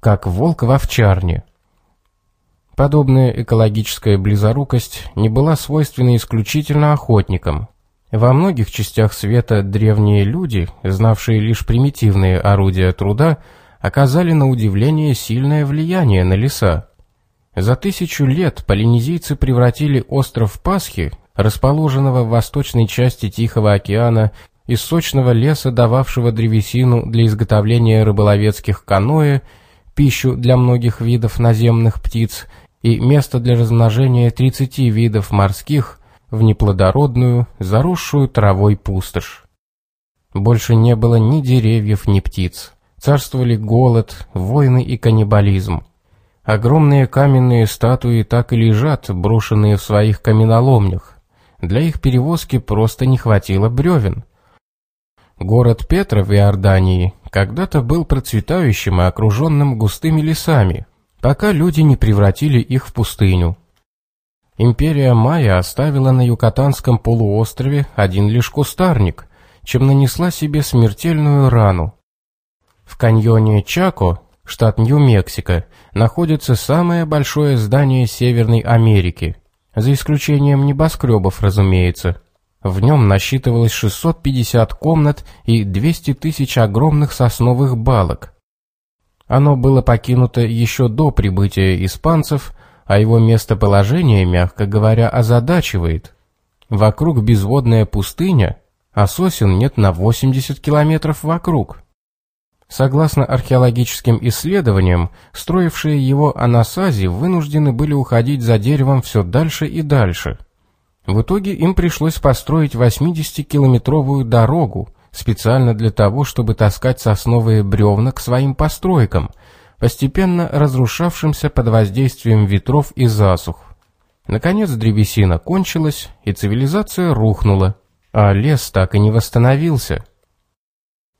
как волк в овчарне. Подобная экологическая близорукость не была свойственна исключительно охотникам. Во многих частях света древние люди, знавшие лишь примитивные орудия труда, оказали на удивление сильное влияние на леса. За тысячу лет полинезийцы превратили остров Пасхи, расположенного в восточной части Тихого океана, из сочного леса, дававшего древесину для изготовления рыболовецких каноэ, пищу для многих видов наземных птиц и место для размножения 30 видов морских, в неплодородную, заросшую травой пустошь. Больше не было ни деревьев, ни птиц. Царствовали голод, войны и каннибализм. Огромные каменные статуи так и лежат, брошенные в своих каменоломнях. Для их перевозки просто не хватило бревен. Город Петра в Иордании когда-то был процветающим и окруженным густыми лесами, пока люди не превратили их в пустыню. Империя Майя оставила на Юкатанском полуострове один лишь кустарник, чем нанесла себе смертельную рану. В каньоне Чако, штат Нью-Мексико, находится самое большое здание Северной Америки, за исключением небоскребов, разумеется. В нем насчитывалось 650 комнат и 200 тысяч огромных сосновых балок. Оно было покинуто еще до прибытия испанцев, а его местоположение, мягко говоря, озадачивает. Вокруг безводная пустыня, а сосен нет на 80 километров вокруг. Согласно археологическим исследованиям, строившие его анасази вынуждены были уходить за деревом все дальше и дальше. В итоге им пришлось построить 80-километровую дорогу, специально для того, чтобы таскать сосновые бревна к своим постройкам, постепенно разрушавшимся под воздействием ветров и засух. Наконец древесина кончилась, и цивилизация рухнула, а лес так и не восстановился –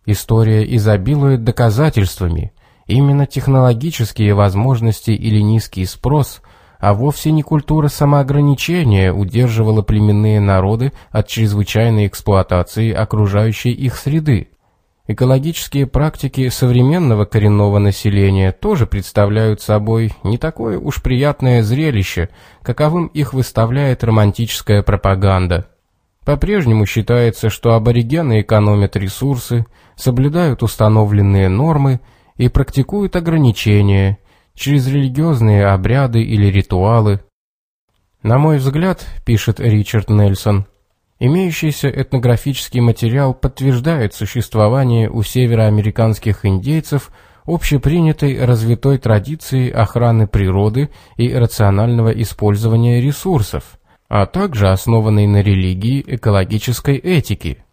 История изобилует доказательствами. Именно технологические возможности или низкий спрос, а вовсе не культура самоограничения удерживала племенные народы от чрезвычайной эксплуатации окружающей их среды. Экологические практики современного коренного населения тоже представляют собой не такое уж приятное зрелище, каковым их выставляет романтическая пропаганда. По-прежнему считается, что аборигены экономят ресурсы, соблюдают установленные нормы и практикуют ограничения через религиозные обряды или ритуалы. На мой взгляд, пишет Ричард Нельсон, имеющийся этнографический материал подтверждает существование у североамериканских индейцев общепринятой развитой традиции охраны природы и рационального использования ресурсов, а также основанной на религии экологической этики.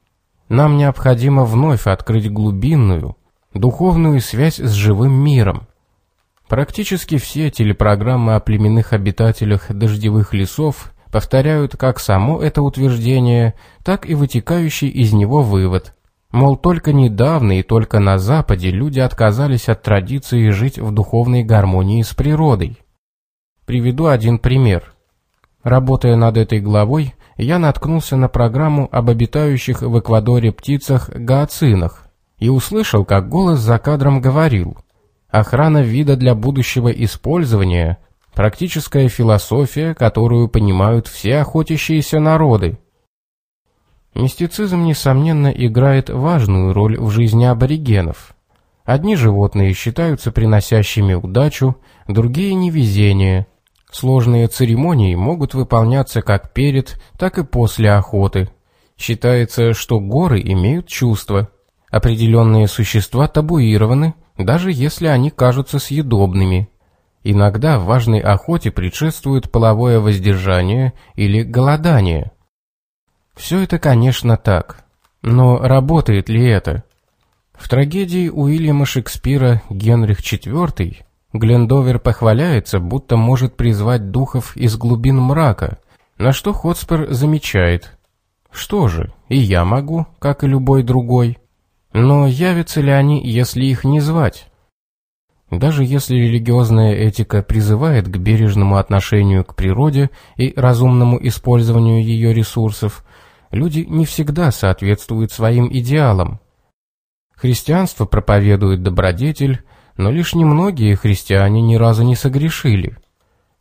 Нам необходимо вновь открыть глубинную, духовную связь с живым миром. Практически все телепрограммы о племенных обитателях дождевых лесов повторяют как само это утверждение, так и вытекающий из него вывод. Мол, только недавно и только на Западе люди отказались от традиции жить в духовной гармонии с природой. Приведу один пример. Работая над этой главой, я наткнулся на программу об обитающих в Эквадоре птицах-гаоцинах и услышал, как голос за кадром говорил «Охрана вида для будущего использования – практическая философия, которую понимают все охотящиеся народы». Мистицизм, несомненно, играет важную роль в жизни аборигенов. Одни животные считаются приносящими удачу, другие – невезение – Сложные церемонии могут выполняться как перед, так и после охоты. Считается, что горы имеют чувства. Определенные существа табуированы, даже если они кажутся съедобными. Иногда важной охоте предшествует половое воздержание или голодание. Все это, конечно, так. Но работает ли это? В трагедии Уильяма Шекспира «Генрих IV» Глендовер похваляется, будто может призвать духов из глубин мрака, на что Хотспер замечает. Что же, и я могу, как и любой другой. Но явятся ли они, если их не звать? Даже если религиозная этика призывает к бережному отношению к природе и разумному использованию ее ресурсов, люди не всегда соответствуют своим идеалам. Христианство проповедует добродетель, но лишь немногие христиане ни разу не согрешили.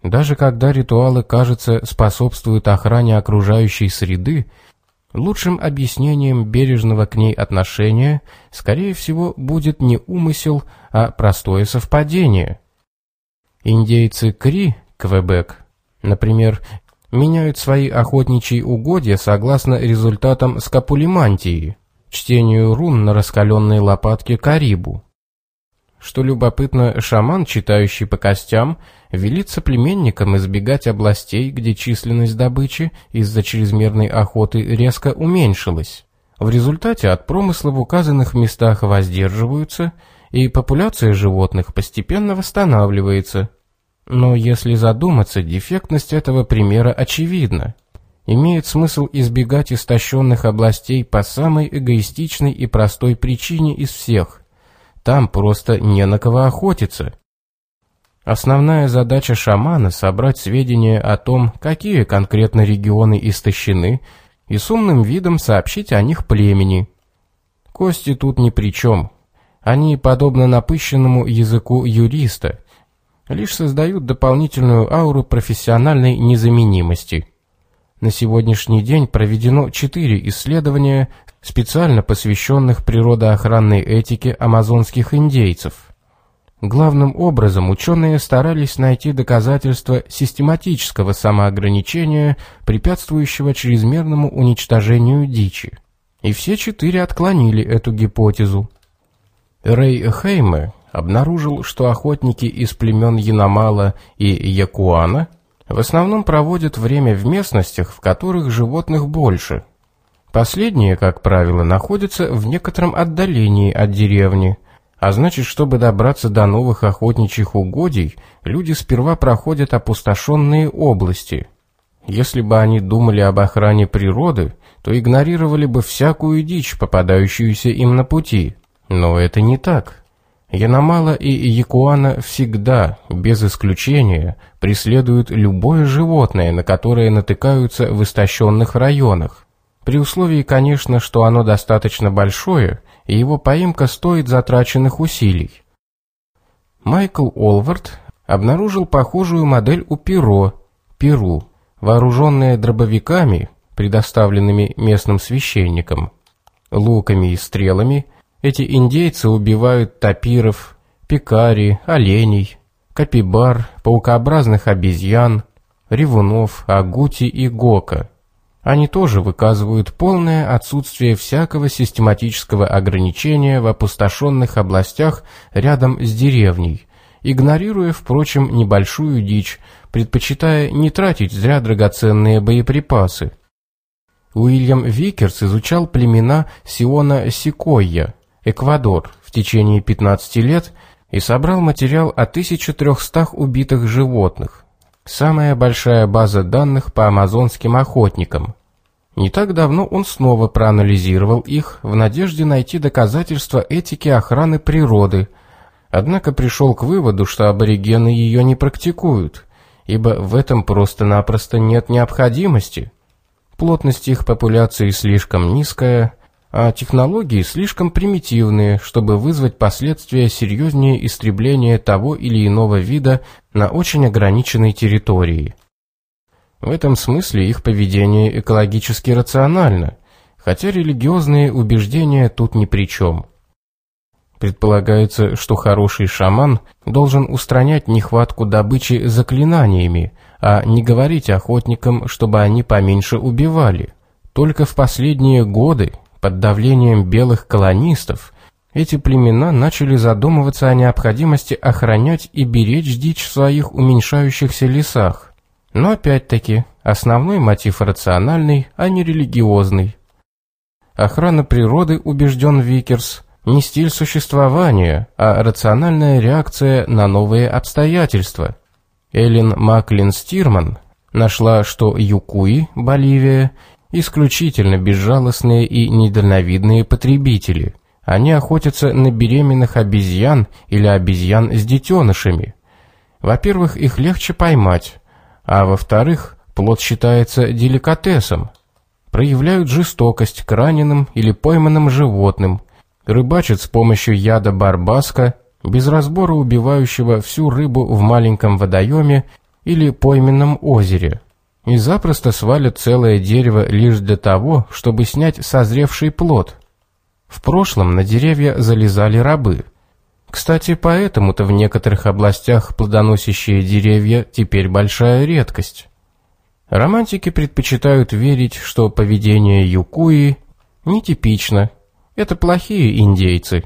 Даже когда ритуалы, кажется, способствуют охране окружающей среды, лучшим объяснением бережного к ней отношения, скорее всего, будет не умысел, а простое совпадение. Индейцы Кри, Квебек, например, меняют свои охотничьи угодья согласно результатам скапулимантии, чтению рун на раскаленной лопатке Карибу. Что любопытно, шаман, читающий по костям, велит соплеменникам избегать областей, где численность добычи из-за чрезмерной охоты резко уменьшилась. В результате от промысла в указанных местах воздерживаются, и популяция животных постепенно восстанавливается. Но если задуматься, дефектность этого примера очевидна. Имеет смысл избегать истощенных областей по самой эгоистичной и простой причине из всех – там просто не на кого охотиться. Основная задача шамана – собрать сведения о том, какие конкретно регионы истощены, и с умным видом сообщить о них племени. Кости тут ни при чем. Они, подобно напыщенному языку юриста, лишь создают дополнительную ауру профессиональной незаменимости. На сегодняшний день проведено четыре исследования специально посвященных природоохранной этике амазонских индейцев. Главным образом ученые старались найти доказательства систематического самоограничения, препятствующего чрезмерному уничтожению дичи. И все четыре отклонили эту гипотезу. Рэй Хейме обнаружил, что охотники из племен Яномала и Якуана в основном проводят время в местностях, в которых животных больше – Последние, как правило, находятся в некотором отдалении от деревни, а значит, чтобы добраться до новых охотничьих угодий, люди сперва проходят опустошенные области. Если бы они думали об охране природы, то игнорировали бы всякую дичь, попадающуюся им на пути. Но это не так. Яномала и Якуана всегда, без исключения, преследуют любое животное, на которое натыкаются в истощенных районах. При условии, конечно, что оно достаточно большое, и его поимка стоит затраченных усилий. Майкл Олвард обнаружил похожую модель у Перо, Перу, вооруженная дробовиками, предоставленными местным священникам. Луками и стрелами эти индейцы убивают тапиров, пикари, оленей, капибар, паукообразных обезьян, ревунов, агути и гока – они тоже выказывают полное отсутствие всякого систематического ограничения в опустошенных областях рядом с деревней, игнорируя, впрочем, небольшую дичь, предпочитая не тратить зря драгоценные боеприпасы. Уильям Викерс изучал племена сиона-секойя, Эквадор, в течение 15 лет и собрал материал о 1300 убитых животных, Самая большая база данных по амазонским охотникам. Не так давно он снова проанализировал их в надежде найти доказательства этики охраны природы, однако пришел к выводу, что аборигены ее не практикуют, ибо в этом просто-напросто нет необходимости. Плотность их популяции слишком низкая, а технологии слишком примитивные, чтобы вызвать последствия серьезнее истребления того или иного вида на очень ограниченной территории. В этом смысле их поведение экологически рационально, хотя религиозные убеждения тут ни при чем. Предполагается, что хороший шаман должен устранять нехватку добычи заклинаниями, а не говорить охотникам, чтобы они поменьше убивали. Только в последние годы под давлением белых колонистов эти племена начали задумываться о необходимости охранять и беречь дичь в своих уменьшающихся лесах. Но опять-таки, основной мотив рациональный, а не религиозный. Охрана природы, убежден Викерс, не стиль существования, а рациональная реакция на новые обстоятельства. Эллен Маклин Стирман нашла, что Юкуи, Боливия, исключительно безжалостные и недальновидные потребители. Они охотятся на беременных обезьян или обезьян с детенышами. Во-первых, их легче поймать, а во-вторых, плод считается деликатесом. Проявляют жестокость к раненым или пойманным животным, рыбачат с помощью яда барбаска, без разбора убивающего всю рыбу в маленьком водоеме или пойменном озере, и запросто свалят целое дерево лишь для того, чтобы снять созревший плод. В прошлом на деревья залезали рабы. Кстати, поэтому-то в некоторых областях плодоносящие деревья теперь большая редкость. Романтики предпочитают верить, что поведение Юкуи нетипично. Это плохие индейцы.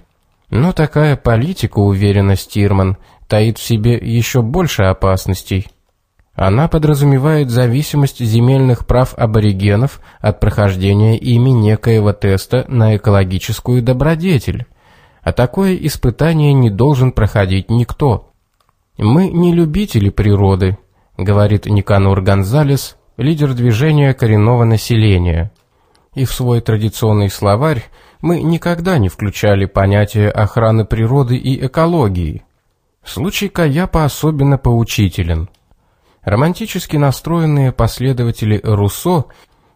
Но такая политика, уверена Стирман, таит в себе еще больше опасностей. Она подразумевает зависимость земельных прав аборигенов от прохождения ими некоего теста на экологическую добродетель. А такое испытание не должен проходить никто. «Мы не любители природы», — говорит Никанор Гонзалес, лидер движения коренного населения. И в свой традиционный словарь мы никогда не включали понятие охраны природы и экологии. Случай Каяпа особенно поучителен. Романтически настроенные последователи Руссо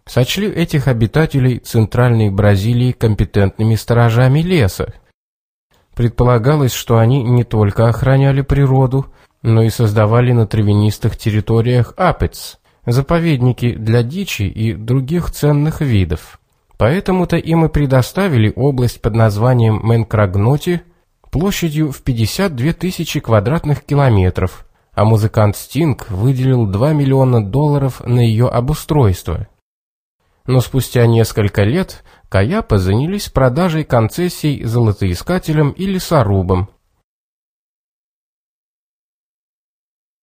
сочли этих обитателей Центральной Бразилии компетентными сторожами леса. Предполагалось, что они не только охраняли природу, но и создавали на травянистых территориях апец, заповедники для дичи и других ценных видов. Поэтому-то им и предоставили область под названием Менкрагноти площадью в 52 тысячи квадратных километров, а музыкант Стинг выделил 2 миллиона долларов на ее обустройство. Но спустя несколько лет Каяпа занялись продажей концессий золотоискателям и лесорубам,